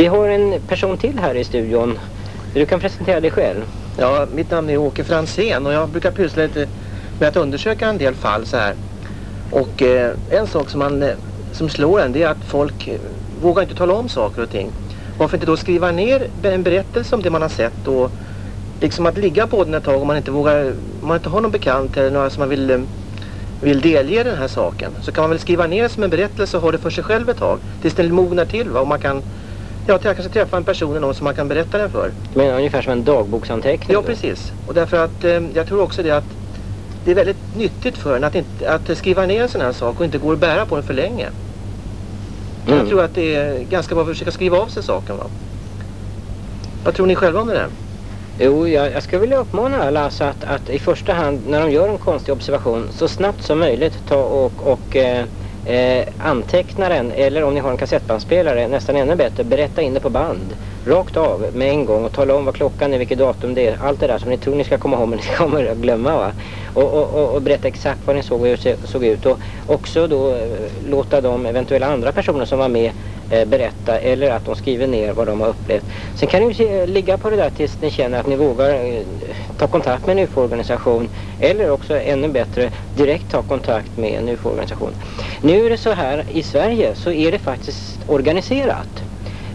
Vi har en person till här i studion. Du kan presentera dig själv. Ja, mitt namn är Åke Fransén och jag brukar pyssla lite med att undersöka en del fall så här. Och eh, en sak som, man, eh, som slår en det är att folk eh, vågar inte tala om saker och ting. Varför inte då skriva ner en berättelse om det man har sett och liksom att ligga på den ett tag om man inte vågar, om man inte har någon bekant eller några som man vill, eh, vill delge den här saken. Så kan man väl skriva ner det som en berättelse och ha det för sig själv ett tag. Tills den mognar till va? och man kan Ja, till jag kanske träffa en person eller någon som man kan berätta den för. Du menar ungefär som en dagboksanteckning? Ja, precis. Och därför att eh, jag tror också det att det är väldigt nyttigt för en att, inte, att skriva ner en sån här sak och inte gå och bära på den för länge. Mm. Jag tror att det är ganska bra att försöka skriva av sig saken va. Vad tror ni själva om det där? Jo, jag, jag skulle vilja uppmana alla alltså att, att i första hand när de gör en konstig observation så snabbt som möjligt ta och, och eh, eh, anteckna den eller om ni har en kassettbandspelare nästan ännu bättre, berätta in det på band. Rakt av med en gång och tala om vad klockan är, vilket datum det är. Allt det där som ni tror ni ska komma ihåg men ni kommer att glömma va. Och, och, och, och berätta exakt vad ni såg och hur det såg ut. Och också då eh, låta de eventuella andra personer som var med eh, berätta eller att de skriver ner vad de har upplevt. Sen kan ni ju ligga på det där tills ni känner att ni vågar eh, ta kontakt med en UFO-organisation eller också ännu bättre direkt ta kontakt med en UFO-organisation. Nu är det så här, i Sverige så är det faktiskt organiserat.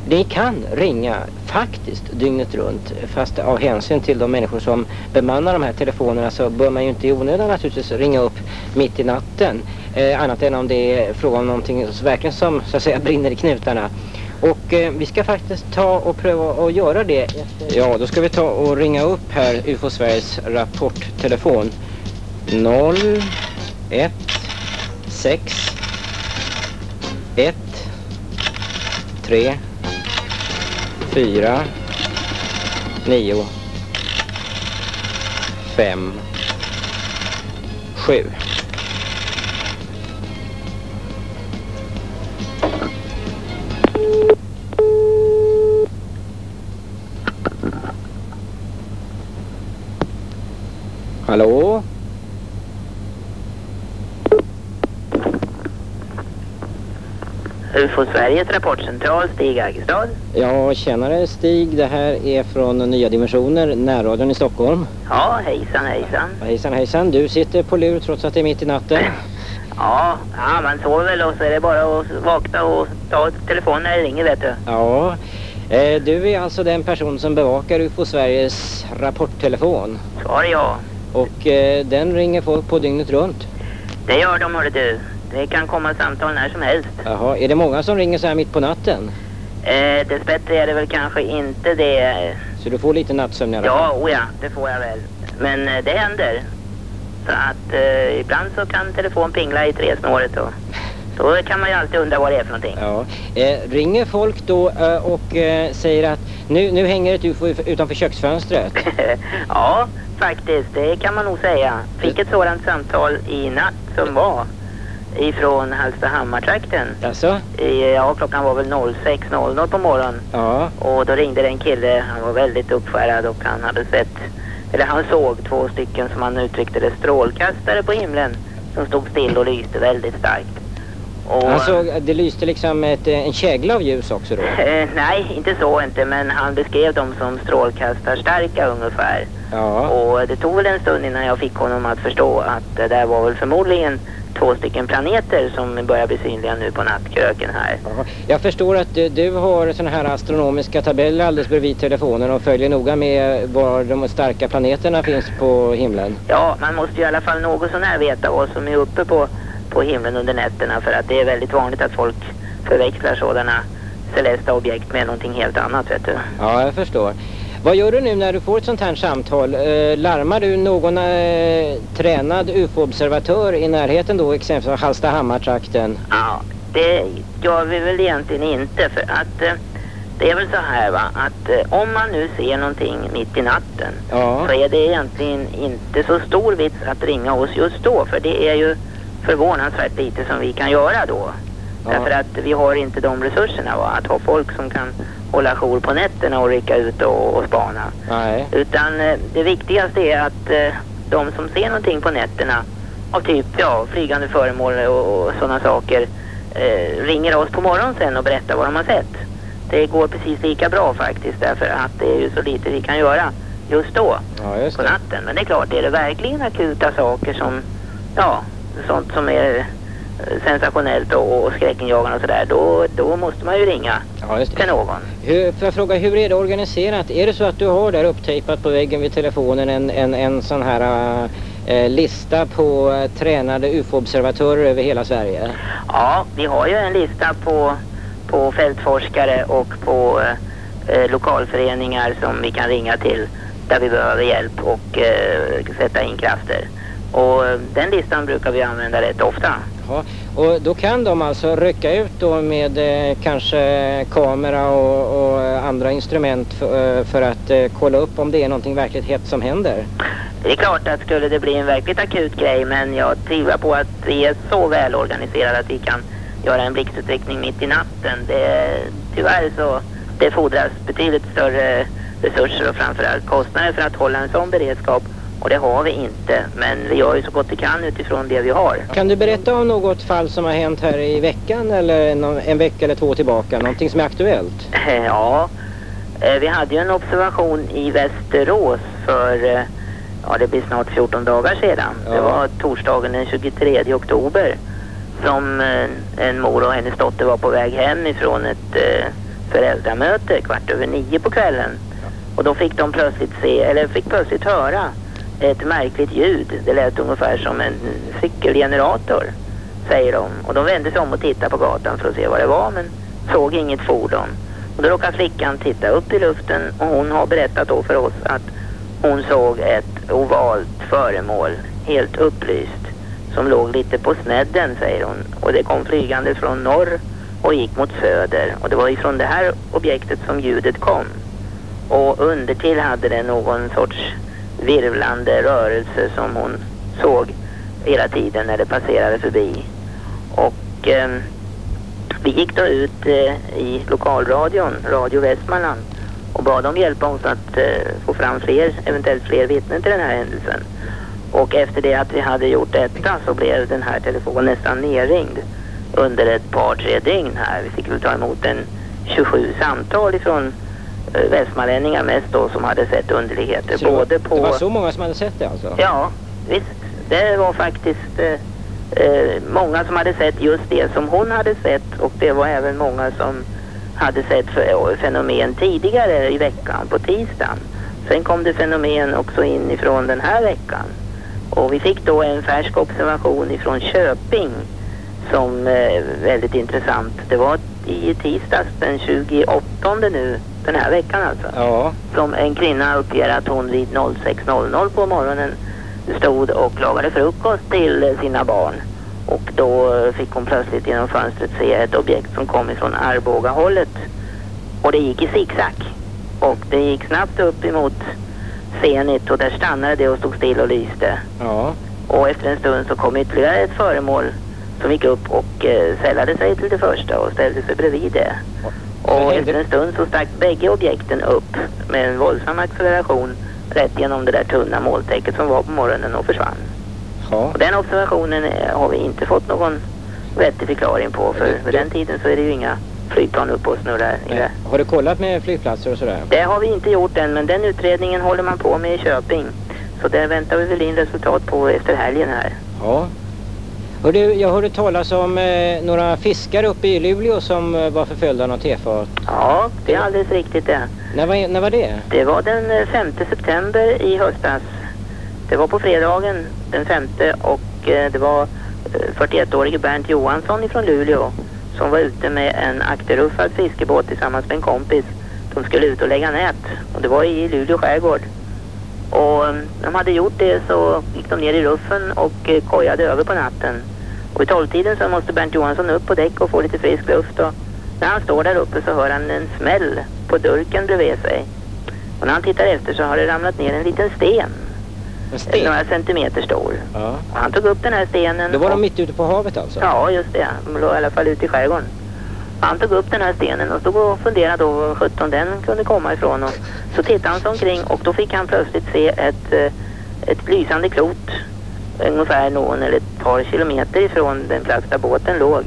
Ni kan ringa faktiskt dygnet runt fast av hänsyn till de människor som bemannar de här telefonerna så bör man ju inte i onödan naturligtvis ringa upp mitt i natten. Eh, annat än om det är fråga om någonting verkligen som så att säga brinner i knutarna. Och eh, vi ska faktiskt ta och pröva att göra det. Efter... Ja, då ska vi ta och ringa upp här UFO Sveriges rapporttelefon. 0 1 6 1 3 4 9 5 7 Hallå? UFO Sveriges rapportcentral, Stig Agestad. Ja, tjenare Stig. Det här är från Nya Dimensioner, närradion i Stockholm. Ja, hejsan hejsan. Ja, hejsan hejsan. Du sitter på lur trots att det är mitt i natten. Ja, ja man sover väl och så är det bara att vakna och ta telefonen när det ringer vet du. Ja, eh, du är alltså den person som bevakar UFO Sveriges rapporttelefon. Svar ja. Och eh, den ringer folk på dygnet runt? Det gör de hörde du. Det kan komma samtal när som helst. Jaha, är det många som ringer så här mitt på natten? Eh, dessbättre är det väl kanske inte det. Så du får lite nattsömn i alla fall? Ja, oja, det får jag väl. Men eh, det händer. Så att eh, ibland så kan telefon pingla i tresnåret och då kan man ju alltid undra vad det är för någonting. Ja. Eh, ringer folk då eh, och eh, säger att nu, nu hänger ett UFO utanför köksfönstret? ja, faktiskt. Det kan man nog säga. Fick ett sådant samtal i natt som var ifrån Hallstahammartrakten. Alltså? Ja, klockan var väl 06.00 på morgonen. Ja. Och då ringde det en kille, han var väldigt uppskärrad och han hade sett, eller han såg två stycken som han uttryckte det, strålkastare på himlen som stod still och lyste väldigt starkt. Och, han såg, det lyste liksom ett, en kägla av ljus också då? Eh, nej, inte så inte, men han beskrev dem som strålkastarstarka ungefär. Ja. Och det tog väl en stund innan jag fick honom att förstå att det där var väl förmodligen två stycken planeter som börjar bli synliga nu på nattkröken här. Aha. Jag förstår att du, du har sådana här astronomiska tabeller alldeles bredvid telefonen och följer noga med var de starka planeterna finns på himlen. Ja, man måste ju i alla fall något sånär veta vad som är uppe på, på himlen under nätterna för att det är väldigt vanligt att folk förväxlar sådana celesta objekt med någonting helt annat vet du. Ja, jag förstår. Vad gör du nu när du får ett sånt här samtal? Eh, larmar du någon eh, tränad UFO-observatör i närheten då, exempelvis Hallstahammartrakten? Ja, det gör vi väl egentligen inte för att eh, det är väl så här va, att eh, om man nu ser någonting mitt i natten ja. så är det egentligen inte så stor vits att ringa oss just då för det är ju förvånansvärt lite som vi kan göra då. Ja. Därför att vi har inte de resurserna va, att ha folk som kan hålla jour på nätterna och rycka ut och, och spana. Nej. Utan eh, det viktigaste är att eh, de som ser någonting på nätterna av typ ja, flygande föremål och, och sådana saker eh, ringer oss på morgonen sen och berättar vad de har sett. det går precis lika bra faktiskt därför att det är ju så lite vi kan göra just då Ja, just på natten. Men det är klart, är det verkligen akuta saker som, ja, sånt som är sensationellt och, och skräckinjagande och sådär, då, då måste man ju ringa Ja, just till det. någon. Hur, får jag fråga, hur är det organiserat? Är det så att du har där upptejpat på väggen vid telefonen en, en, en sån här eh, lista på eh, tränade UFO-observatörer över hela Sverige? Ja, vi har ju en lista på, på fältforskare och på eh, eh, lokalföreningar som vi kan ringa till där vi behöver hjälp och eh, sätta in krafter. Och eh, den listan brukar vi använda rätt ofta. Ja, och då kan de alltså rycka ut då med eh, kanske kamera och, och andra instrument för, eh, för att eh, kolla upp om det är någonting verkligt hett som händer. Det är klart att skulle det bli en verkligt akut grej men jag tvivlar på att vi är så välorganiserade att vi kan göra en blixtutryckning mitt i natten. Det, tyvärr så det fordras betydligt större resurser och framförallt kostnader för att hålla en sån beredskap och det har vi inte. Men vi gör ju så gott vi kan utifrån det vi har. Kan du berätta om något fall som har hänt här i veckan eller en vecka eller två tillbaka? Någonting som är aktuellt? Ja, eh, vi hade ju en observation i Västerås för, eh, ja det blir snart 14 dagar sedan. Ja. Det var torsdagen den 23 oktober som eh, en mor och hennes dotter var på väg hem ifrån ett eh, föräldramöte kvart över nio på kvällen. Och då fick de plötsligt se, eller fick plötsligt höra ett märkligt ljud. Det lät ungefär som en cykelgenerator, säger de. Och de vände sig om och tittade på gatan för att se vad det var, men såg inget fordon. Och då råkade flickan titta upp i luften och hon har berättat då för oss att hon såg ett ovalt föremål, helt upplyst, som låg lite på snedden, säger hon. Och det kom flygande från norr och gick mot söder. Och det var ifrån det här objektet som ljudet kom. Och undertill hade det någon sorts virvlande rörelse som hon såg hela tiden när det passerade förbi. Och eh, vi gick då ut eh, i lokalradion, Radio Västmanland, och bad dem hjälpa oss att eh, få fram fler, eventuellt fler vittnen till den här händelsen. Och efter det att vi hade gjort detta så blev den här telefonen nästan nerringd under ett par, tre dygn här. Vi fick väl ta emot en 27 samtal ifrån västmanlänningar mest då som hade sett underligheter. Så både på... Det var så många som hade sett det alltså? Ja, visst. Det var faktiskt eh, eh, många som hade sett just det som hon hade sett och det var även många som hade sett fe- fenomen tidigare i veckan, på tisdagen. Sen kom det fenomen också inifrån den här veckan. Och vi fick då en färsk observation ifrån Köping som är väldigt intressant. Det var i tisdags den 28 nu, den här veckan alltså Ja, som en kvinna uppger att hon vid 06.00 på morgonen stod och lagade frukost till sina barn. Och då fick hon plötsligt genom fönstret se ett objekt som kom ifrån Arboga-hållet. Och det gick i zigzag. Och det gick snabbt upp emot Zenit och där stannade det och stod still och lyste. ja. Och efter en stund så kom ytterligare ett föremål som gick upp och eh, sällade sig till det första och ställde sig bredvid det. Och efter en stund så stack bägge objekten upp med en våldsam acceleration rätt genom det där tunna molntäcket som var på morgonen och försvann. ja. Och den observationen eh, har vi inte fått någon vettig förklaring på för vid den tiden så är det ju inga flygplan uppe och snurrar. Nej. Har du kollat med flygplatser och sådär? Det har vi inte gjort än men den utredningen håller man på med i Köping. Så det väntar vi väl in resultat på efter helgen här. Ja. Hörde, jag hörde talas om eh, några fiskare uppe i Luleå som eh, var förföljda av något tefat. Ja, det är alldeles riktigt det. När var, när var det? Det var den eh, 5 september i höstas. Det var på fredagen den 5 och eh, det var eh, 41-årige Bernt Johansson ifrån Luleå som var ute med en akterruffad fiskebåt tillsammans med en kompis. De skulle ut och lägga nät och det var i Luleå skärgård. Och eh, de hade gjort det så gick de ner i ruffen och eh, kojade över på natten. Och i tolvtiden så måste Bernt Johansson upp på däck och få lite frisk luft och när han står där uppe så hör han en smäll på durken bredvid sig. Och när han tittar efter så har det ramlat ner en liten sten. En sten? Några centimeter stor. Ja. Och han tog upp den här stenen. Då var de och, mitt ute på havet alltså? Ja, just det. De låg i alla fall ute i skärgården. Han tog upp den här stenen och stod och funderade då var sjutton den kunde komma ifrån. Och så tittade han sig omkring och då fick han plötsligt se ett, eh, ett lysande klot. Ungefär någon eller ett par kilometer ifrån den plats där båten låg.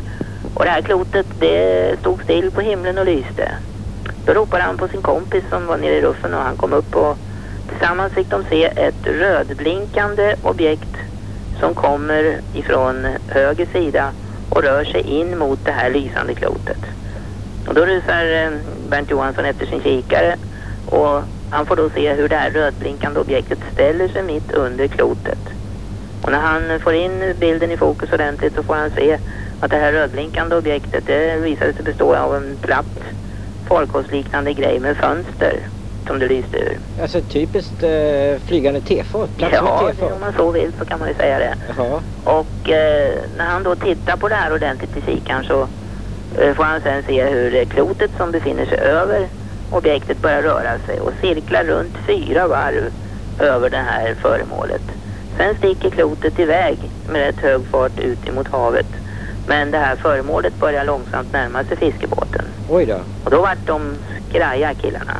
Och det här klotet det stod still på himlen och lyste. Då ropade han på sin kompis som var nere i ruffen och han kom upp och tillsammans fick de se ett rödblinkande objekt som kommer ifrån höger sida och rör sig in mot det här lysande klotet. Och då rusar eh, Bernt Johansson efter sin kikare och han får då se hur det här rödblinkande objektet ställer sig mitt under klotet. Och när han får in bilden i fokus ordentligt så får han se att det här rödblinkande objektet det visade sig bestå av en platt farkostliknande grej med fönster som det lyste ur. Alltså typiskt eh, flygande tefat, ja, tefat. om man så vill så kan man ju säga det. Jaha. Och eh, när han då tittar på det här ordentligt i kikaren så eh, får han sen se hur klotet som befinner sig över objektet börjar röra sig och cirklar runt fyra varv över det här föremålet. Sen sticker klotet iväg med rätt hög fart ut emot havet. Men det här föremålet börjar långsamt närma sig fiskebåten. Oj då. Och då vart de skraja killarna.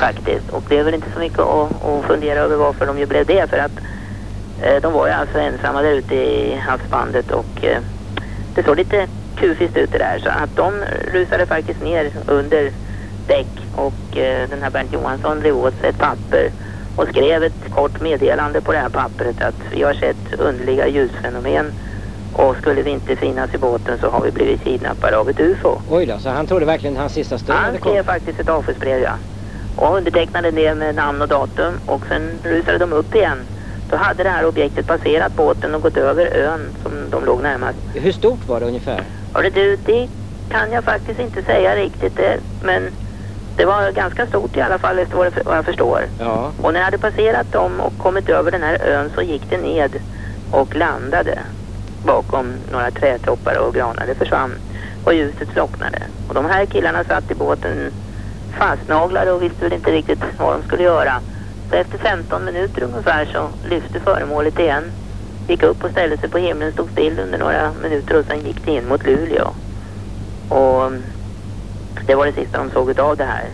Faktiskt. Och det är väl inte så mycket att, att fundera över varför de ju blev det. För att eh, de var ju alltså ensamma där ute i havsbandet och eh, det såg lite kufiskt ut det där. Så att de rusade faktiskt ner under däck och eh, den här Bernt Johansson drev åt sig ett papper och skrev ett kort meddelande på det här pappret att vi har sett underliga ljusfenomen och skulle vi inte finnas i båten så har vi blivit kidnappade av ett UFO. Oj då, så han trodde verkligen hans sista stund Han skrev faktiskt ett avskedsbrev, ja. Och undertecknade det med namn och datum och sen rusade de upp igen. Då hade det här objektet passerat båten och gått över ön som de låg närmast. Hur stort var det ungefär? Hörde du, det kan jag faktiskt inte säga riktigt det, men det var ganska stort i alla fall efter vad jag förstår. Ja. Och när jag hade passerat dem och kommit över den här ön så gick det ned och landade bakom några trädtoppar och granar. Det försvann och ljuset slocknade. Och de här killarna satt i båten fastnaglade och visste väl inte riktigt vad de skulle göra. Så efter 15 minuter ungefär så lyfte föremålet igen. Gick upp och ställde sig på himlen, stod still under några minuter och sen gick det in mot Luleå. Och det var det sista de såg av det här.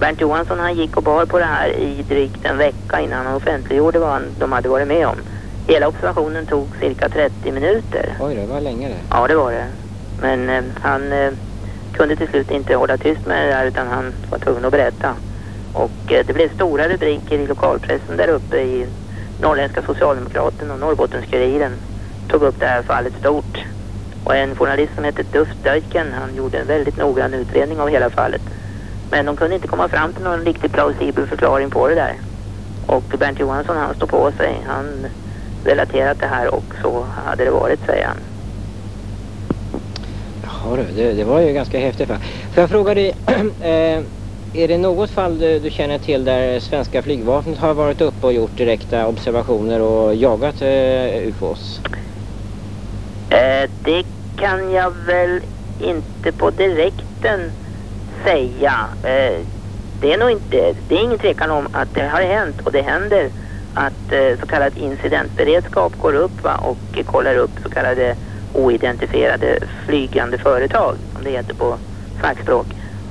Bernt Johansson han gick och bar på det här i drygt en vecka innan han offentliggjorde vad de hade varit med om. Hela observationen tog cirka 30 minuter. Oj, det var länge det. Ja, det var det. Men eh, han eh, kunde till slut inte hålla tyst med det där utan han var tvungen att berätta. Och eh, det blev stora rubriker i lokalpressen där uppe i Norrländska Socialdemokraten och Norrbottenskuriren tog upp det här fallet stort. Och en journalist som hette Duff Döjken, han gjorde en väldigt noggrann utredning av hela fallet. Men de kunde inte komma fram till någon riktigt plausibel förklaring på det där. Och Bernt Johansson han står på sig. Han relaterat det här och så hade det varit, säger han. Jaha du, det, det var ju ganska häftigt. Får jag fråga dig, eh, är det något fall du, du, känner till där svenska flygvapnet har varit uppe och gjort direkta observationer och jagat eh, UFOs? Eh, det kan jag väl inte på direkten säga. Eh, det är nog inte, det är ingen tvekan om att det har hänt och det händer att eh, så kallad incidentberedskap går upp va, och kollar upp så kallade oidentifierade flygande företag som det heter på fackspråk.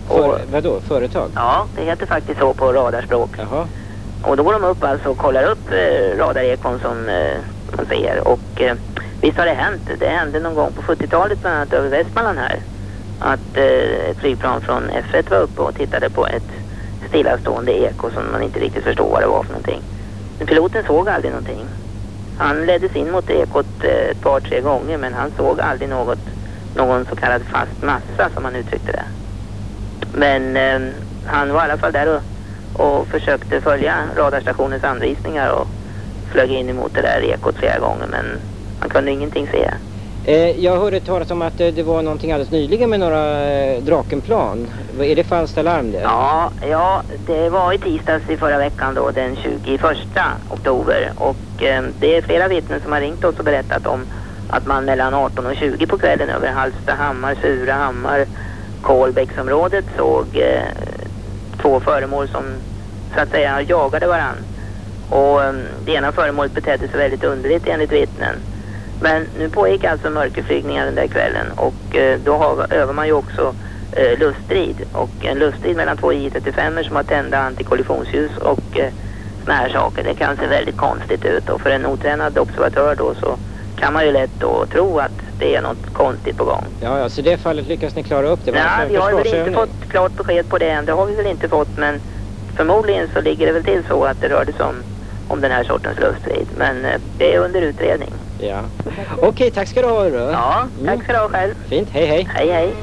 För, vadå, företag? Ja, det heter faktiskt så på radarspråk. Jaha. Och då går de upp alltså och kollar upp eh, radarekon som eh, man ser och eh, visst har det hänt. Det hände någon gång på 70-talet bland annat över Västmanland här att eh, ett flygplan från F1 var uppe och tittade på ett stillastående eko som man inte riktigt förstod vad det var för någonting. Men piloten såg aldrig någonting. Han leddes in mot ekot eh, ett par, tre gånger men han såg aldrig något, någon så kallad fast massa som han uttryckte det. Men eh, han var i alla fall där och, och försökte följa radarstationens anvisningar och flög in emot det där ekot flera gånger men han kunde ingenting se. Eh, jag hörde talas om att eh, det var någonting alldeles nyligen med några eh, Drakenplan. Är det falskt alarm det? Ja, ja, det var i tisdags i förra veckan då, den 21 oktober. Och det är flera vittnen som har ringt oss och berättat om att man mellan 18 och 20 på kvällen över Hallstahammar, Surahammar, Kolbäcksområdet såg två föremål som så att säga jagade varann. Och det ena föremålet betedde sig väldigt underligt enligt vittnen. Men nu pågick alltså mörkerflygningar den där kvällen och eh, då har, övar man ju också eh, luftstrid. Och en luftstrid mellan två J35 som har tända antikollissionsljus och eh, såna här saker. Det kan se väldigt konstigt ut och för en otränad observatör då så kan man ju lätt då tro att det är något konstigt på gång. Ja, ja, så det fallet lyckas ni klara upp det? Nej, vi har väl inte fått klart besked på det än. Det har vi väl inte fått, men förmodligen så ligger det väl till så att det rörde sig om, om den här sortens luftstrid. Men eh, det är under utredning. Ja. Okej, okay, tack ska du ha. Då. Ja, tack mm. ska du ha själv. Fint, hej hej. Hej hej.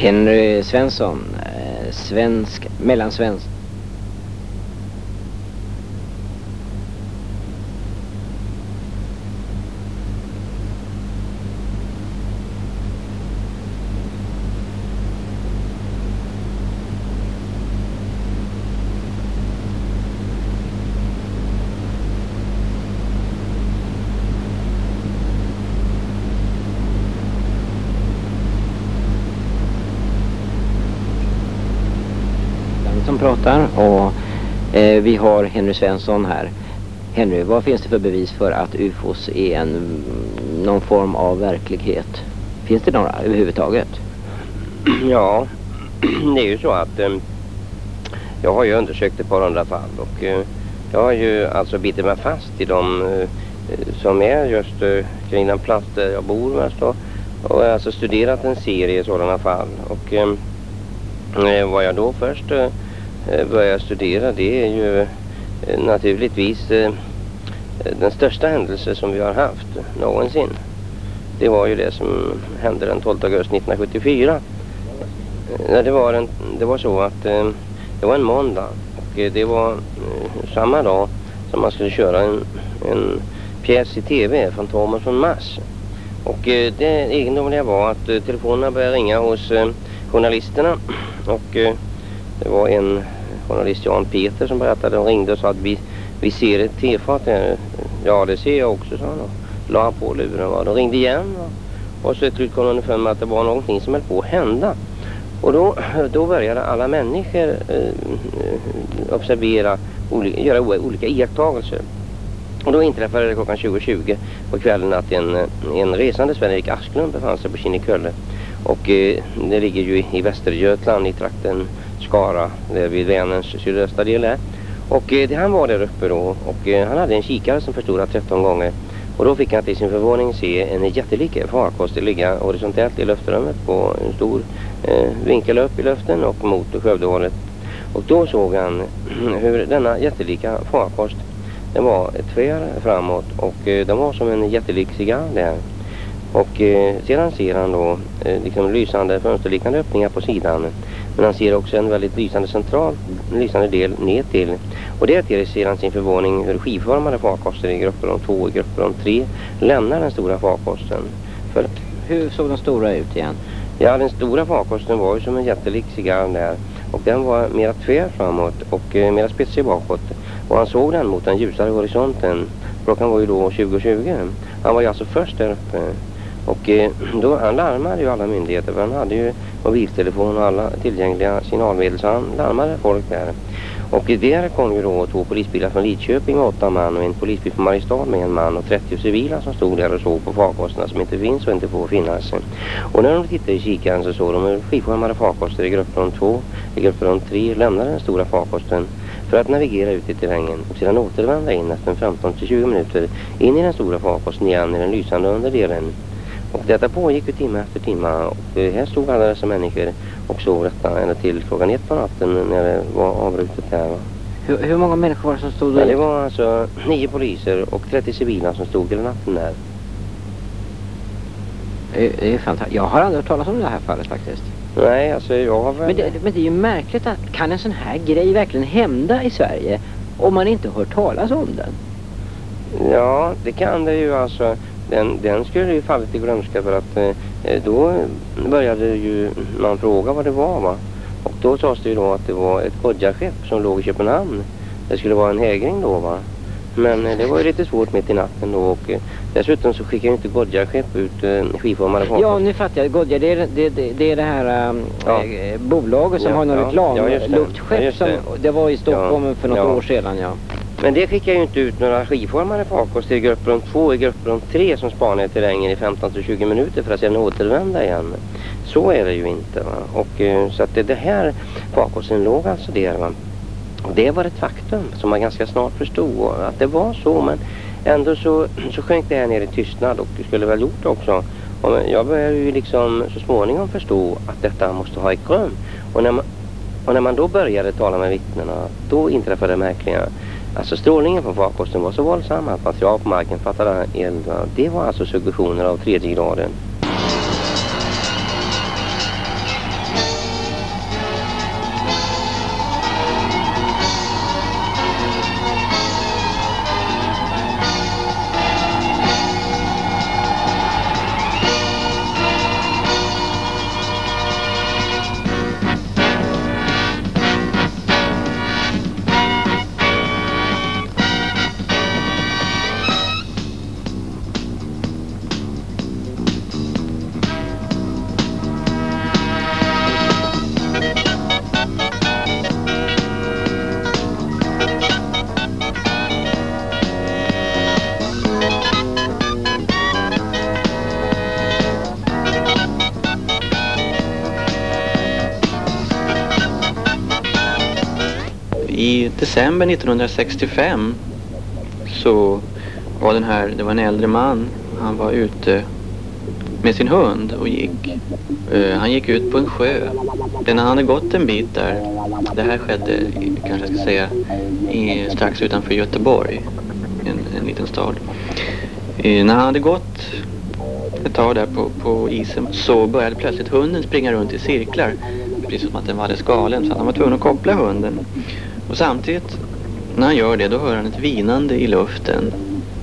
Henry Svensson, eh, svensk, mellansvensk. Pratar och eh, vi har Henry Svensson här. Henry, vad finns det för bevis för att UFOs är en, någon form av verklighet? Finns det några överhuvudtaget? Ja, det är ju så att eh, jag har ju undersökt ett par hundra fall och eh, jag har ju alltså bitit mig fast i de eh, eh som är just eh, kring den plats där jag bor mest och, och alltså studerat en serie sådana fall och eh, eh vad jag då först Eh, Eh, börja studera det är ju eh, naturligtvis eh, den största händelse som vi har haft någonsin. Det var ju det som hände den 12 augusti 1974. Det var, en, det var så att det var en måndag och det var samma dag som man skulle köra en, en pjäs i tv, Fantomen från Mars. Och det egendomliga var att telefonerna började ringa hos journalisterna och det var en journalist Jan Peter som berättade och ringde och sa att vi, vi ser ett tefat här. Ja det ser jag också sa han och la på luren. Va? De ringde igen va? och så till slut kom de underfund med att det var någonting som höll på att hända. Och då, då började alla människor eh, observera, olika, göra olika iakttagelser. Och då inträffade det klockan 20.20 på kvällen att en, en resande Sven-Erik Asklund befann sig på Kinnekulle. Och eh, det ligger ju i Västergötland i trakten Skara, där vid Vänerns sydöstra del där. Och eh, han var där uppe då och eh, han hade en kikare som förstorade 13 gånger. Och då fick han till sin förvåning se en jättelik farkost ligga horisontellt i luftrummet på en stor eh, vinkel upp i luften och mot Skövdehållet. Och då såg han hur denna jättelika farkost den var tvär framåt och eh, den var som en jättelik cigarr där. Och eh, sedan ser han då eh, liksom lysande fönsterliknande öppningar på sidan. Men han ser också en väldigt lysande central, lysande del ner till. Och det till ser han sin förvåning hur skivformade farkoster i grupper om två och grupper om tre lämnar den stora farkosten. För hur såg de stora ut igen? Ja, den stora farkosten var ju som en jättelik cigarr där. Och den var mera tvär framåt och eh, mera spetsig bakåt. Och han såg den mot den ljusare horisonten. Klockan var ju då 20.20. Han var ju alltså först där uppe. Och eh, då, han larmade ju alla myndigheter för han hade ju mobiltelefon och alla tillgängliga signalmedel så han larmade folk där. Och där kom ju då två polisbilar från Lidköping med åtta man och en polisbil från Mariestad med en man och 30 civila som stod där och såg på farkosterna som inte finns och inte får finnas. Och när de tittade i kikaren så såg de hur skivskärmade farkoster i grupp om två, i grupp om tre lämnade den stora farkosten för att navigera ut i terrängen och sedan återvända in efter 15-20 minuter in i den stora farkosten igen i den lysande underdelen. Och detta pågick ju timme efter timme och här stod alla dessa människor och såg detta ända till klockan ett på natten när det var avbrutet här. Va? Hur, hur många människor var det som stod där? Ja, det var alltså nio poliser och 30 civila som stod hela natten där. Det är fantastiskt. Jag har aldrig hört talas om det här fallet faktiskt. Nej, alltså jag har väl... Men det, men det är ju märkligt att kan en sån här grej verkligen hända i Sverige om man inte hört talas om den? Ja, det kan det ju alltså den, den skulle ju fallit i glömska för att eh, då började ju man fråga vad det var va. Och då sades det ju då att det var ett godjarskepp som låg i Köpenhamn. Det skulle vara en hägring då va. Men eh, det var ju lite svårt mitt i natten då och eh, dessutom så skickar ju inte Godjar-skepp ut eh, skiformade fartyg. Ja, nu fattar jag. Godjar, det är det, det, det, är det här um, ja. eh, bolaget som ja, har någon ja, reklam. Ja, luftskepp ja, som, det var i Stockholm för något år sedan, ja. Men det skickar ju inte ut några skiformade farkoster i grupper om två, i grupper om tre som spanar i terrängen i 15-20 minuter för att sedan återvända igen. Så är det ju inte. Va? Och, eh, så att det, det här farkosten låg alltså där. Va? Det var ett faktum som man ganska snart förstod att det var så. Men ändå så, så sjönk det här ner i tystnad och det skulle väl gjort också. Och jag började ju liksom så småningom förstå att detta måste ha ägt rum. Och när man, och när man då började tala med vittnena, då inträffade det märkliga. Alltså strålningen från farkosten var så våldsam att material på marken fattade eld. Det var alltså suggestioner av tredje graden. I december 1965 så var den här, det var en äldre man, han var ute med sin hund och gick. Uh, han gick ut på en sjö. När han hade gått en bit där, det här skedde kanske jag ska säga i, strax utanför Göteborg, en, en liten stad. Uh, när han hade gått ett tag där på, på isen så började plötsligt hunden springa runt i cirklar. Precis som att den var alldeles galen så han var tvungen att koppla hunden. Och samtidigt när han gör det då hör han ett vinande i luften.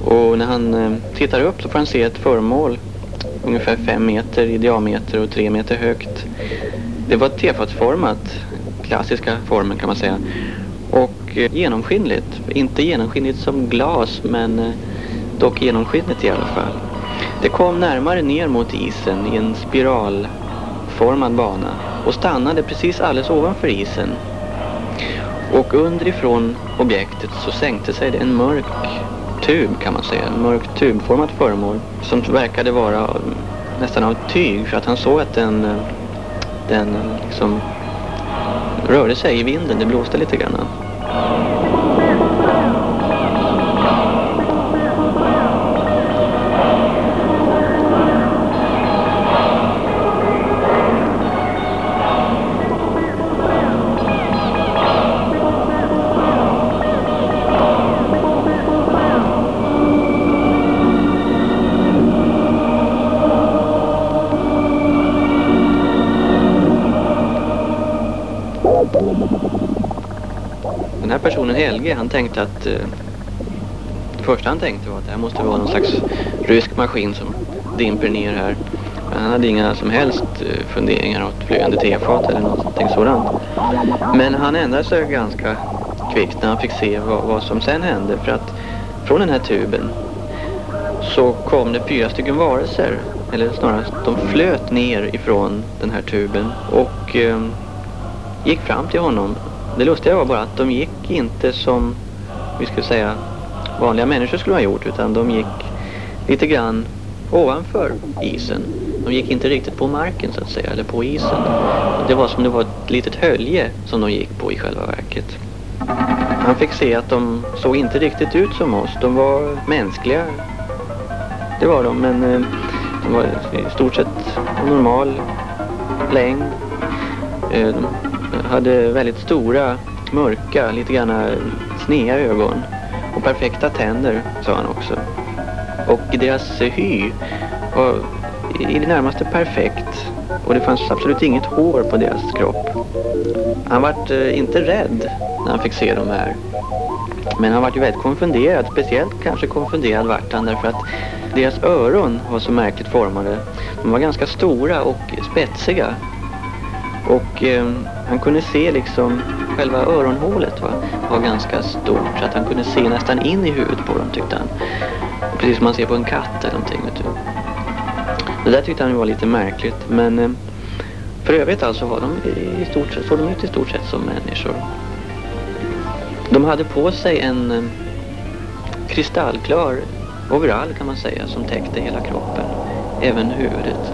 Och när han eh, tittar upp så får han se ett föremål ungefär fem meter i diameter och tre meter högt. Det var tefatsformat, klassiska formen kan man säga. Och eh, genomskinligt, inte genomskinligt som glas men eh, dock genomskinligt i alla fall. Det kom närmare ner mot isen i en spiralformad bana och stannade precis alldeles ovanför isen. Och underifrån objektet så sänkte sig det en mörk tub kan man säga. En mörkt tubformat föremål som verkade vara nästan av tyg för att han såg att den, den liksom rörde sig i vinden. Det blåste lite grann. Helge, han tänkte att eh, det första han tänkte var att det här måste vara någon slags rysk maskin som dimper ner här. Men han hade inga som helst eh, funderingar åt flygande tefat eller någonting sådant. Men han ändrade sig ganska kvickt när han fick se vad, vad som sen hände. För att från den här tuben så kom det fyra stycken varelser. Eller snarare, de flöt ner ifrån den här tuben och eh, gick fram till honom. Det lustiga var bara att de gick inte som vi skulle säga vanliga människor skulle ha gjort utan de gick lite grann ovanför isen. De gick inte riktigt på marken så att säga, eller på isen. Det var som det var ett litet hölje som de gick på i själva verket. Man fick se att de såg inte riktigt ut som oss. De var mänskliga. Det var de, men eh, de var i stort sett normal längd. Eh, hade väldigt stora, mörka, lite grann snea ögon. Och perfekta tänder, sa han också. Och deras hy var i det närmaste perfekt. Och det fanns absolut inget hår på deras kropp. Han var eh, inte rädd när han fick se dem här. Men han var ju väldigt konfunderad. Speciellt kanske konfunderad vart han därför att deras öron var så märkligt formade. De var ganska stora och spetsiga. Och eh, han kunde se liksom själva öronhålet va, var ganska stort så att han kunde se nästan in i huvudet på dem tyckte han. Precis som man ser på en katt eller någonting vet du. Det där tyckte han var lite märkligt men eh, för övrigt alltså var de i stort sett, såg de ut i stort sett som människor. De hade på sig en eh, kristallklar overall kan man säga som täckte hela kroppen, även huvudet.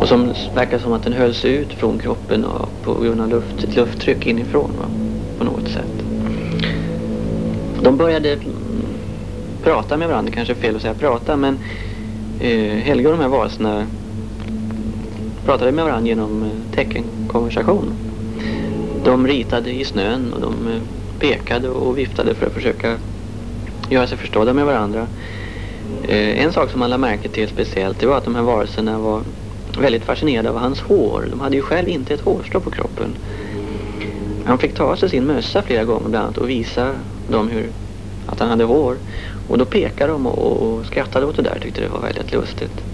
Och som verkar som att den hölls ut från kroppen på grund av luft, ett lufttryck inifrån va? på något sätt. De började prata med varandra, kanske är fel att säga prata, men eh, Helge och de här varelserna pratade med varandra genom eh, teckenkonversation. De ritade i snön och de eh, pekade och viftade för att försöka göra sig förstådda med varandra. Eh, en sak som man lade märke till speciellt det var att de här varelserna var väldigt fascinerade av hans hår. De hade ju själv inte ett hårstrå på kroppen. Han fick ta sig sin mössa flera gånger bland annat och visa dem hur, att han hade hår. Och då pekade de och, och skrattade åt det där tyckte det var väldigt lustigt.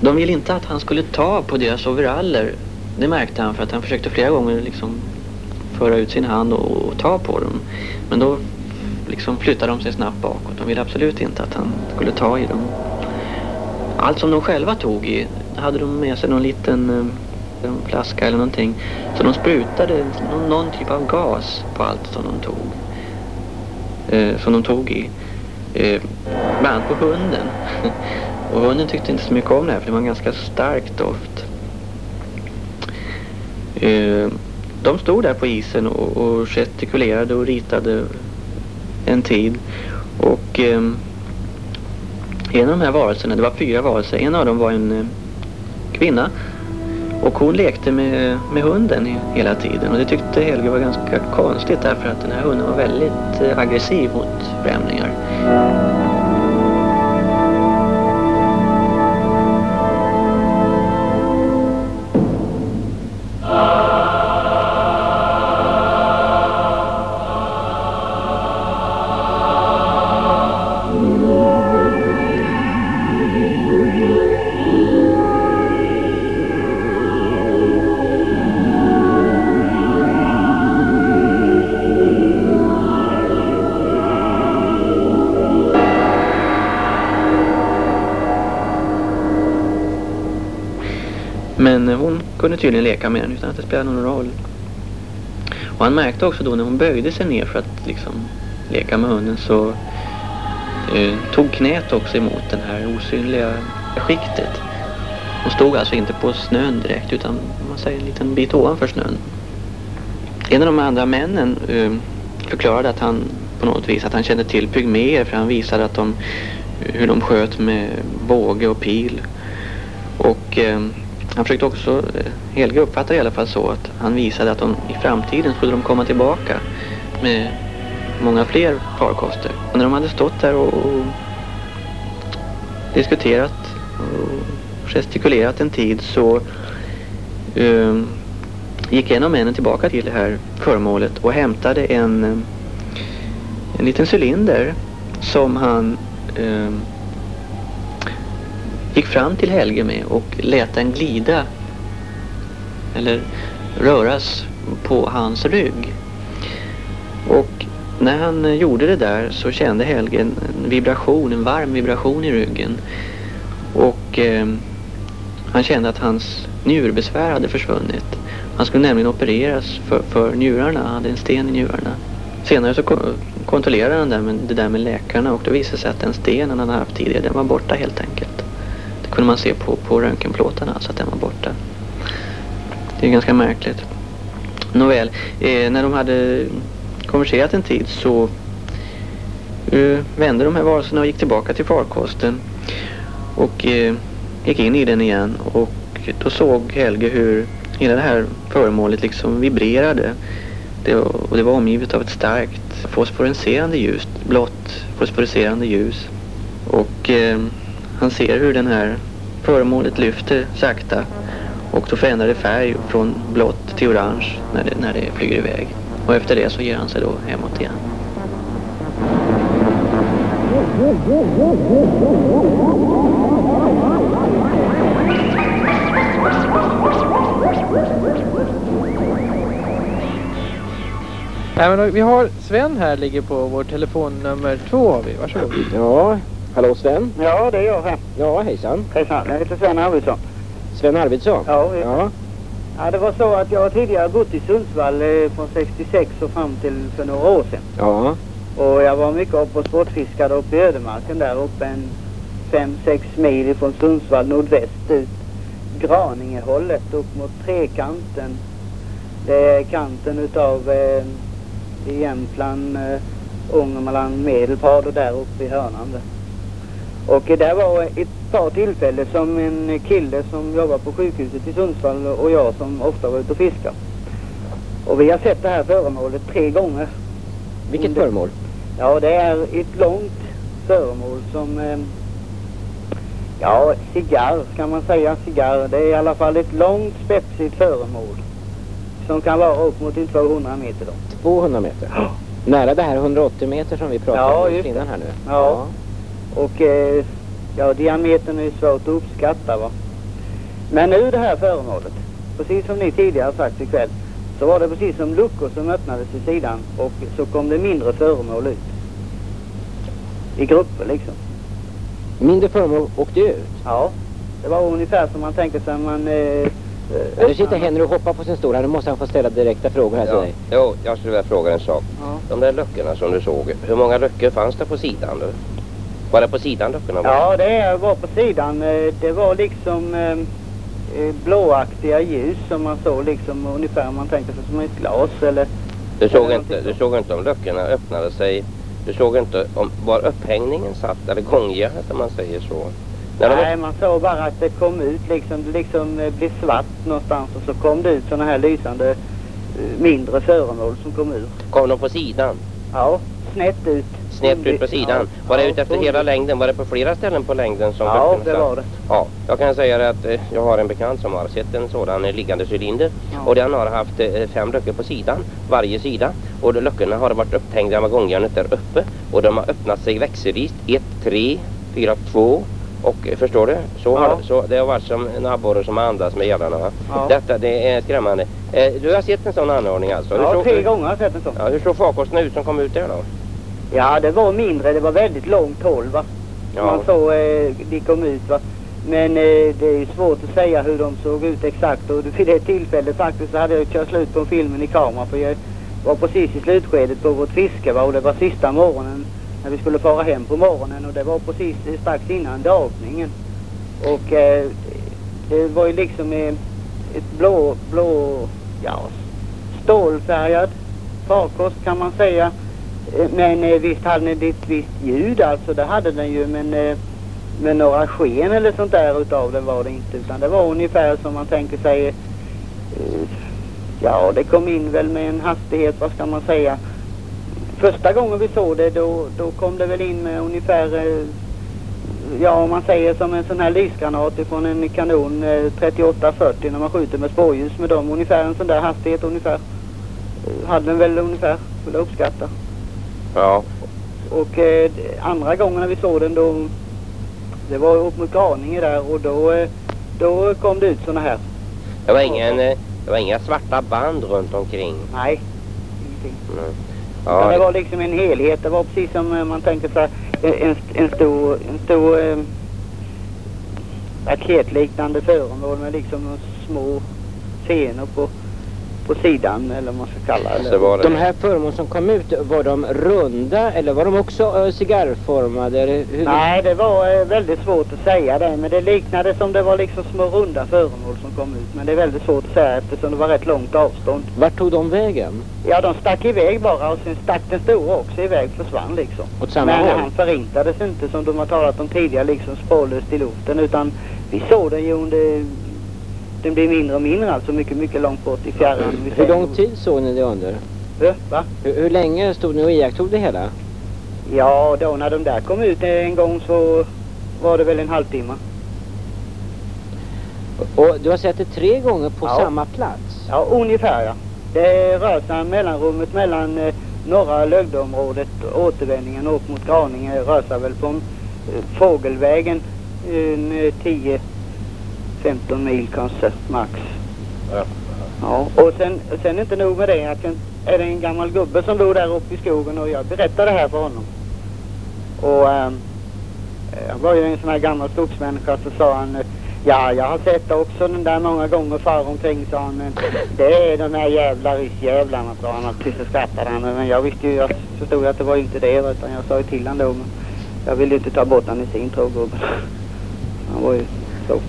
De ville inte att han skulle ta på deras overaller. Det märkte han för att han försökte flera gånger liksom föra ut sin hand och, och ta på dem. Men då liksom flyttade de sig snabbt bakåt. De ville absolut inte att han skulle ta i dem. Allt som de själva tog i hade de med sig någon liten eh, en flaska eller någonting. Så de sprutade någon, någon typ av gas på allt som de tog. Eh, som de tog i. Eh, bland annat på hunden. Och hunden tyckte inte så mycket om det här för det var en ganska stark doft. Eh, de stod där på isen och, och gestikulerade och ritade en tid. Och eh, en av de här varelserna, det var fyra varelser, en av dem var en eh, kvinna. Och hon lekte med, med hunden hela tiden och det tyckte Helge var ganska konstigt därför att den här hunden var väldigt eh, aggressiv mot främlingar. Kunde tydligen leka med den utan att det spelade någon roll. Och han märkte också då när hon böjde sig ner för att liksom leka med hunden så eh, tog knät också emot det här osynliga skiktet. Hon stod alltså inte på snön direkt utan man säger en liten bit ovanför snön. En av de andra männen eh, förklarade att han på något vis att han kände till pygméer för han visade att de, hur de sköt med båge och pil. Och eh, han försökte också, eh, Helge uppfattade i alla fall så att han visade att de i framtiden skulle de komma tillbaka med många fler farkoster. Och när de hade stått där och, och diskuterat och gestikulerat en tid så um, gick en av männen tillbaka till det här föremålet och hämtade en, eh, en liten cylinder som han um, gick fram till Helge med och lät den glida eller röras på hans rygg. Och när han gjorde det där så kände Helge en, vibration, en varm vibration i ryggen. Och eh, han kände att hans njurbesvär hade försvunnit. Han skulle nämligen opereras för, för njurarna, han hade en sten i njurarna. Senare så kontrollerade han det där, med, det där med läkarna och då visade det sig att den stenen han hade haft tidigare, den var borta helt enkelt kunde man se på, på röntgenplåtarna alltså att den var borta. Det är ganska märkligt. Nåväl, eh, när de hade konverserat en tid så eh, vände de här varelserna och gick tillbaka till farkosten och eh, gick in i den igen och då såg Helge hur hela det här föremålet liksom vibrerade det, och det var omgivet av ett starkt fosforescerande ljus, blått fosforescerande ljus och eh, han ser hur den här föremålet lyfter sakta och då förändrar det färg från blått till orange när det, när det flyger iväg. Och efter det så ger han sig då hemåt igen. Nej, men vi har Sven här, ligger på vår telefonnummer två har vi. Varsågod. Ja, Hallå Sven? Ja, det är jag här. Ja, hejsan. Hejsan, jag heter Sven Arvidsson. Sven Arvidsson? Ja, ja. ja. det var så att jag tidigare bott i Sundsvall eh, från 66 och fram till för några år sedan. Ja. Och jag var mycket upp och sportfiskade uppe i ödemarken där uppe en 5-6 mil från Sundsvall nordväst ut. Graningehållet upp mot Trekanten. Det är kanten utav eh, Jämtland, eh, Ångermanland, Medelpad och där uppe i hörnan där. Och det var ett par tillfällen som en kille som jobbar på sjukhuset i Sundsvall och jag som ofta var ute och fiskar. Och vi har sett det här föremålet tre gånger. Vilket föremål? Ja, det är ett långt föremål som... Eh, ja, cigarr kan man säga. Cigarr. Det är i alla fall ett långt spetsigt föremål. Som kan vara upp mot 200 meter långt. 200 meter? Ja. Nära det här 180 meter som vi pratade ja, om innan här nu. Ja. ja. Och eh, ja, diametern är svårt att uppskatta va. Men nu det här föremålet, precis som ni tidigare sagt ikväll, så var det precis som luckor som öppnades i sidan och så kom det mindre föremål ut. I grupper liksom. Mindre föremål åkte ut? Ja, det var ungefär som man tänker sig man... Eh, Ja, nu sitter Henry och hoppar på sin stora. Nu måste han få ställa direkta frågor här till ja. dig. Jo, jag skulle vilja fråga en sak. Ja. De där luckorna som du såg, hur många luckor fanns det på sidan då? Var det på sidan luckorna? Ja, det var på sidan. Eh, det var liksom eh, eh, blåaktiga ljus som man såg liksom ungefär man tänkte sig som ett glas eller... Du såg, inte, du såg inte om luckorna öppnade sig. Du såg inte om var upphängningen satt eller gångjärnet om man säger så. Nej, man såg bara att det kom ut liksom, det liksom blev svart någonstans och så kom det ut sådana här lysande mindre föremål som kom ur. Kom de på sidan? Ja, snett ut snett ut på sidan. Ja, var det ja, ut efter hela längden? Var det på flera ställen på längden som Ja, det var det. Ja, jag kan säga att eh, jag har en bekant som har sett en sådan eh, liggande cylinder. Ja. Och den har haft eh, fem luckor på sidan, varje sida. Och luckorna har varit upphängda med gångjärnet där uppe. Och de har öppnat sig växelvis. 1, 3, 4, 2, och förstår du? Så, ja. så det har varit som en abborre som andas med gällarna. Ja. Detta det är skrämmande. Eh, du har sett en sån anordning alltså? Ja, så, tre gånger har jag sett en sån. Ja, hur såg farkosten ut som kom ut där då? Ja, det var mindre. Det var väldigt långt håll va. Ja. Man såg eh, de kom ut va. Men eh, det är ju svårt att säga hur de såg ut exakt och vid det tillfället faktiskt så hade jag kört slut på filmen i kamera för jag var precis i slutskedet på vårt fiske va? och det var sista morgonen när vi skulle fara hem på morgonen och det var precis strax innan dagningen. Och eh, det var ju liksom eh, ett blå, blå, ja, stålfärgad farkost kan man säga. Eh, men eh, visst hade den ett visst ljud alltså, det hade den ju men eh, med några sken eller sånt där utav den var det inte utan det var ungefär som man tänker sig eh, Ja det kom in väl med en hastighet, vad ska man säga Första gången vi såg det då, då kom det väl in med ungefär eh, Ja om man säger som en sån här lysgranat ifrån en kanon eh, 3840 när man skjuter med spårljus med dem ungefär en sån där hastighet ungefär Eh, Hade den väl ungefär, skulle jag uppskatta Ja. och eh, andra gången när vi såg den då Det var upp mot Graninge där och då, eh, då kom det ut såna här. Det var, ingen, eh, det var inga svarta band runt omkring. Nej, ingenting. Mm. Ja, det Ja, var liksom en helhet. Det var precis som eh, man tänker sig en, en, stor, en stor eh, raketliknande föremål med liksom små scener på, på sidan eller vad man ska kalla det. det. De här föremål som kom ut, var de runda eller var de också äh, cigarrformade? Nej, det var eh, väldigt svårt att säga det. Men det liknade som det var liksom små runda föremål som kom ut. Men det är väldigt svårt att säga eftersom det var rätt långt avstånd. Vart tog de vägen? Ja, de stack iväg bara och sen stack den stora också iväg, försvann liksom. Åt samma Men håll? han förintades inte som de har talat om tidigare, liksom spårlöst i luften. Utan vi såg den ju under... Den blev mindre och mindre alltså, mycket, mycket långt bort i fjärran. Hur lång tid såg ni det under? Va? Hur, hur länge stod ni och iakttog det hela? Ja, då när de där kom ut en gång så var det väl en halvtimme. Och du har sett det tre gånger på Ja. samma plats? Ja, ungefär ja. Det rör sig mellanrummet mellan eh, norra Lögdeområdet och återvändningen upp mot Graninge rör sig väl på eh, Fågelvägen en eh, 10 15 mil kanske max. Ja. Ja, och sen, sen inte nog med det. Att sen är det en gammal gubbe som bor där uppe i skogen och jag berättade det här för honom. Och han var ju en sån här gammal skogsmänniska så sa han eh, Ja, jag har sett också den där många gånger far omkring sa han. Men det är de här jävla ryssjävlarna sa han alltid så skrattade han. Men jag visste ju, jag förstod att det var inte det utan jag sa ju till han då. Men jag ville inte ta bort han i sin tro gubben. Han var ju så.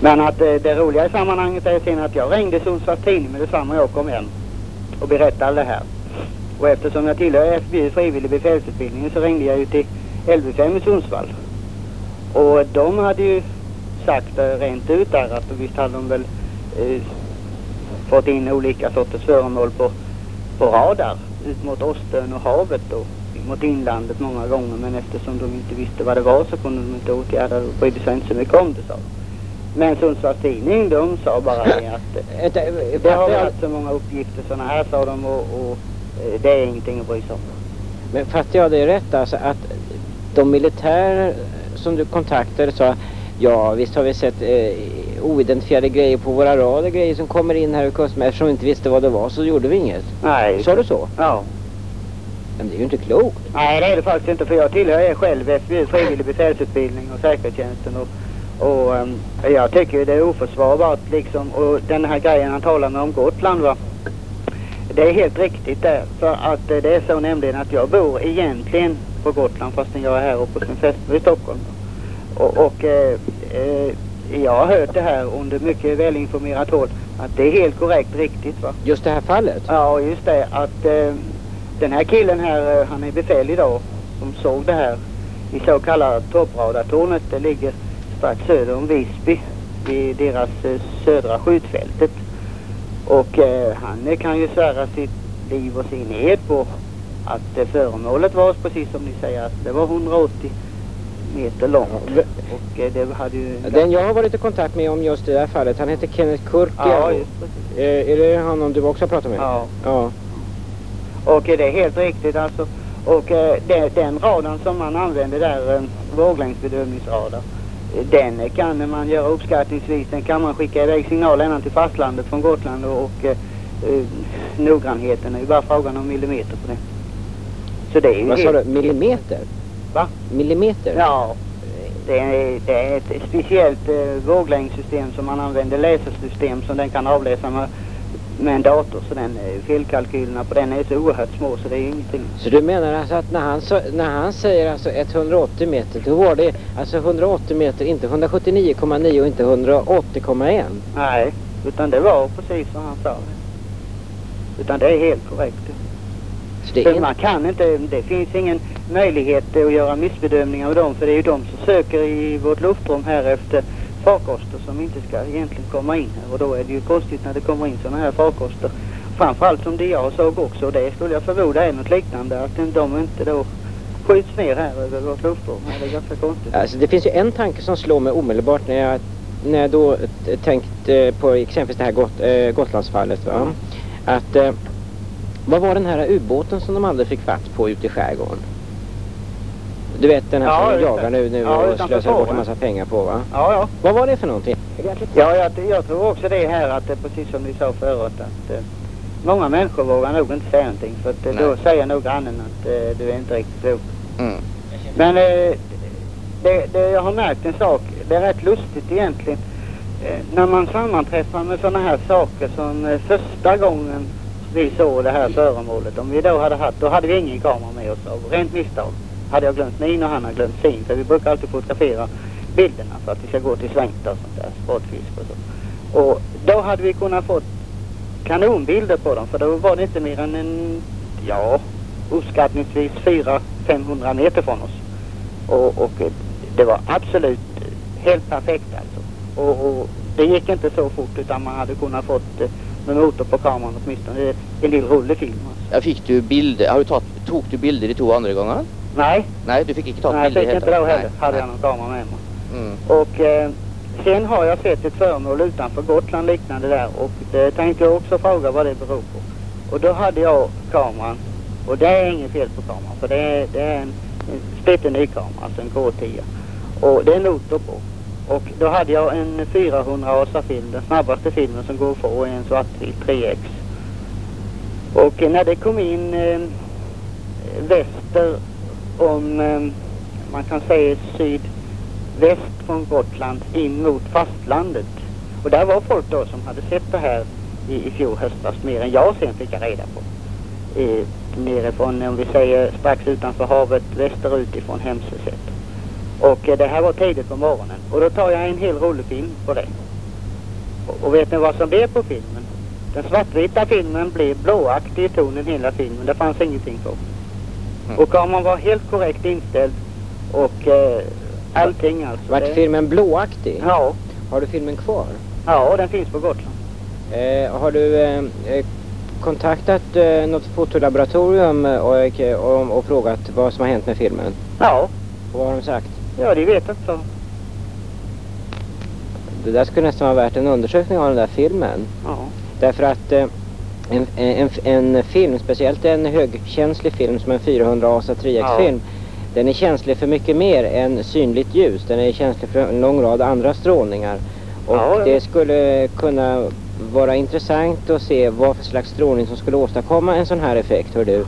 Men att eh, det roliga i sammanhanget är sen att jag ringde Sundsvalls Tidning med detsamma jag kom hem och berättade det här. Och eftersom jag tillhör FBU frivillig befälsutbildning så ringde jag ju till LV5 i Sundsvall. Och de hade ju sagt eh, rent ut där att visst hade de väl eh, fått in olika sorters föremål på, på radar ut mot Östern och havet och mot inlandet många gånger men eftersom de inte visste vad det var så kunde de inte åtgärda det och brydde sig inte så mycket om det sa de. Men Sundsvalls Tidning de sa bara det att eh, Ett, det har haft så många uppgifter sådana här sa de och, och eh, det är ingenting att bry sig om. men fattar jag det rätt alltså att de militärer som du kontaktade sa Ja visst har vi sett eh, oidentifierade grejer på våra rader, grejer som kommer in här i kusten men eftersom vi inte visste vad det var så gjorde vi inget. Nej. Sa du så? Ja. Men det är ju inte klokt. Nej det är det faktiskt inte för jag tillhör själv FBU frivillig befälsutbildning och säkerhetstjänsten och, och ehm, jag tycker det är oförsvarbart liksom och den här grejen han talar med om Gotland va. Det är helt riktigt det för att eh, det är så nämligen att jag bor egentligen på Gotland fastän jag är här uppe på sin fästmö i Stockholm. Och, och eh, eh, jag har hört det här under mycket välinformerat håll att det är helt korrekt riktigt va. Just det här fallet? Ja, just det. Att eh, den här killen här, eh, han är befäl idag, som såg det här i så kallade toppradartornet. Det ligger strax söder om Visby, i deras eh, södra skjutfältet. Och eh, han eh, kan ju svära sitt liv och sin ed på att eh, föremålet var precis som ni säger, att det var 180 meter långt. Och eh, det hade ju... Den jag har varit i kontakt med om just det här fallet, han heter Kenneth Kurkia. Ja, just precis. Eh, är det honom du också har pratat med? Ja. ja. Och eh, det är helt riktigt alltså. Och det, den radarn som man använder där, eh, våglängdsbedömningsradar, den kan man göra uppskattningsvis, den kan man skicka iväg signal ända till fastlandet från Gotland och, och eh, eh, noggrannheten är ju bara frågan om millimeter på det. Så det är ju Vad sa du? Millimeter? Va? Millimeter? Ja, Det är, det är ett speciellt eh, våglängdssystem som man använder, lasersystem som den kan avläsa med, med en dator. Så den eh, felkalkylerna på den är så oerhört små så det är ingenting. Så du menar alltså att när han, när han säger alltså 180 meter, då var det alltså 180 meter, inte 179,9 och inte 180,1? Nej, utan det var precis som han sa. Utan det är helt korrekt. Så det är man kan inte, det finns ingen möjlighet att göra missbedömningar av dem för det är ju de som söker i vårt luftrum här efter farkoster som inte ska egentligen komma in här och då är det ju konstigt när det kommer in sådana här farkoster. Framförallt som det jag såg också och det skulle jag förmoda är något liknande att de inte då skjuts ner här över vårt luftrum. Det är ganska konstigt. Alltså det finns ju en tanke som slår mig omedelbart när jag, när jag då eh, tänkt eh, på exempelvis det här Got, eh, Gotlandsfallet. Va? Att, eh, vad var den här ubåten som de aldrig fick fatt på ute i skärgården? Du vet den här Ja, som jagar nu, nu Ja, och slösar bort en massa pengar på va? Ja, ja. Vad var det för någonting? Ja, jag, jag tror också det här att det precis som ni sa förut att eh, många människor vågar nog inte säga någonting för att, eh, då Nej. säger nog grannen att eh, du är inte riktigt klok. Mm. Men eh, det, det, jag har märkt en sak, det är rätt lustigt egentligen. Eh, när man sammanträffar med sådana här saker som eh, första gången vi såg det här föremålet, om vi då hade haft, då hade vi ingen kamera med oss av rent misstag. Hade jag glömt min och han har glömt sin, för vi brukar alltid fotografera bilderna för att vi ska gå till svängt och sånt där, sportfisk och så. Och då hade vi kunnat fått kanonbilder på dem, för då var det inte mer än en, ja, uppskattningsvis 400-500 meter från oss. Och, och det var absolut helt perfekt alltså. Och, och det gick inte så fort utan man hade kunnat fått eh, med motor på kameran åtminstone eh, en del rullefilm. Alltså. Jag fick du bilder? Har du tagit, tog du bilder de två andra gångerna? Nej, Nej, du fick inte ta nej jag bilder fick inte då heller. Nej, Hade jag någon kamera med mig. Mm. Och eh, sen har jag sett ett föremål utanför Gotland liknande där och det tänkte jag också fråga vad det beror på. Och då hade jag kameran och det är inget fel på kameran för det är, det är en, en splitterny kamera, alltså en K10. Och det är motor på. Och då hade jag en 400 ASA-film, den snabbaste filmen som går att få, en svartvit 3X. Och eh, när det kom in eh, väster om, eh, man kan säga sydväst från Gotland in mot fastlandet. Och där var folk då som hade sett det här i, i fjol höstas mer än jag sen fick jag reda på. E, nerifrån, om vi säger strax utanför havet västerut ifrån Hemsöset. Och eh, det här var tidigt på morgonen. Och då tar jag en hel rullefilm på det. Och, och vet ni vad som blev på filmen? Den svartvita filmen blev blåaktig i tonen hela filmen. Det fanns ingenting på. Mm. Och kameran var helt korrekt inställd. Och eh, allting alltså. Vart Det- filmen blåaktig? Ja, Har du filmen kvar? ja den finns på Gotland. Eh, har du eh, eh, kontaktat eh, något fotolaboratorium eh, och, och, och frågat vad som har hänt med filmen? Ja, Och vad har de sagt? ja de vet inte. Det där skulle nästan vara värt en undersökning av den där filmen. Ja. Därför att eh, en, en, en film, speciellt en högkänslig film som en 400 ASA 3X-film, den är känslig för mycket mer än synligt ljus. Den är känslig för en lång rad andra strålningar. Och Ja, det- skulle kunna vara intressant att se vad för slags strålning som skulle åstadkomma en sån här effekt, hör du.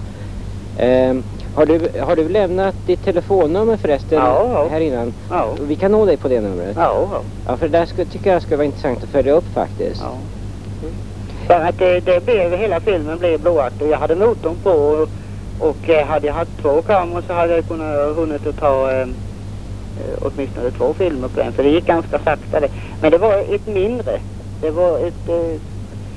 Ehm, har du. Har du lämnat ditt telefonnummer förresten Ja, ja. här innan? Ja, Vi kan nå dig på det numret. ja, ja. Ja, för det där skulle, tycker jag skulle vara intressant att följa upp faktiskt. För att det, det blev, hela filmen blev blåaktig. Jag hade motorn på och, och eh, hade jag haft två kameror så hade jag kunnat hunnit att ta eh, eh, åtminstone två filmer på den. För det gick ganska sakta det. Men det var ett mindre. Det var ett, eh,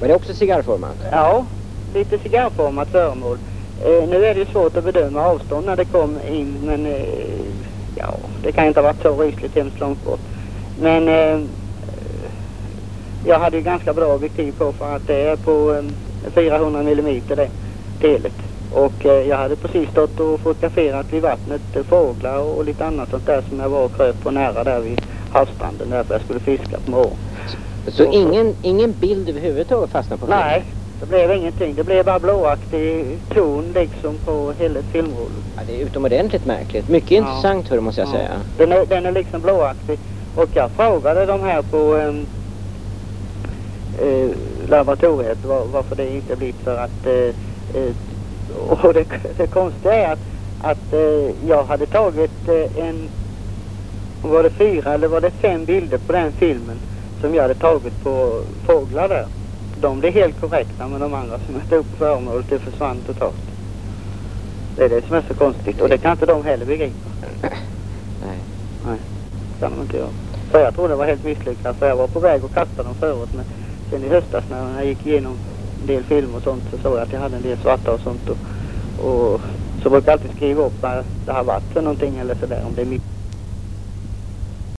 Var det också cigarrformat? ja, lite cigarrformat föremål. Eh, nu är det ju svårt att bedöma avstånd när det kom in men eh, ja, det kan inte ha varit så rysligt hemskt långt bort. Men eh, jag hade ju ganska bra objektiv på för att det är på eh, 400 mm det delet. Och eh, jag hade precis stått och fotograferat vid vattnet eh, fåglar och, lite annat sånt där som jag var och kröp på nära där vid havsstranden därför jag skulle fiska på morgonen. Så Och- ingen, ingen bild överhuvudtaget fastnar på filmen? Nej, det blev ingenting. Det blev bara blåaktig ton liksom på hela filmrullen. Ja, det är utomordentligt märkligt. Mycket intressant hör måste jag Ja. säga. Den är, den är liksom blåaktig. Och jag frågade de här på um, uh, laboratoriet var, varför det inte blivit för att uh, uh, och det, det konstiga är att, att uh, jag hade tagit uh, en var det fyra eller var det fem bilder på den filmen som jag hade tagit på fåglar där. De blev helt korrekta men de andra som jag tog på föremålet det försvann totalt. Det är det som är så konstigt och det kan inte de heller begripa. Nej. Nej, kan de inte göra. För jag tror det var helt misslyckat för jag var på väg att kasta dem förut men sen i höstas när jag gick igenom en del film och sånt så såg jag att jag hade en del svarta och sånt och, och så brukar jag alltid skriva upp vad det har varit för någonting eller sådär om det är mitt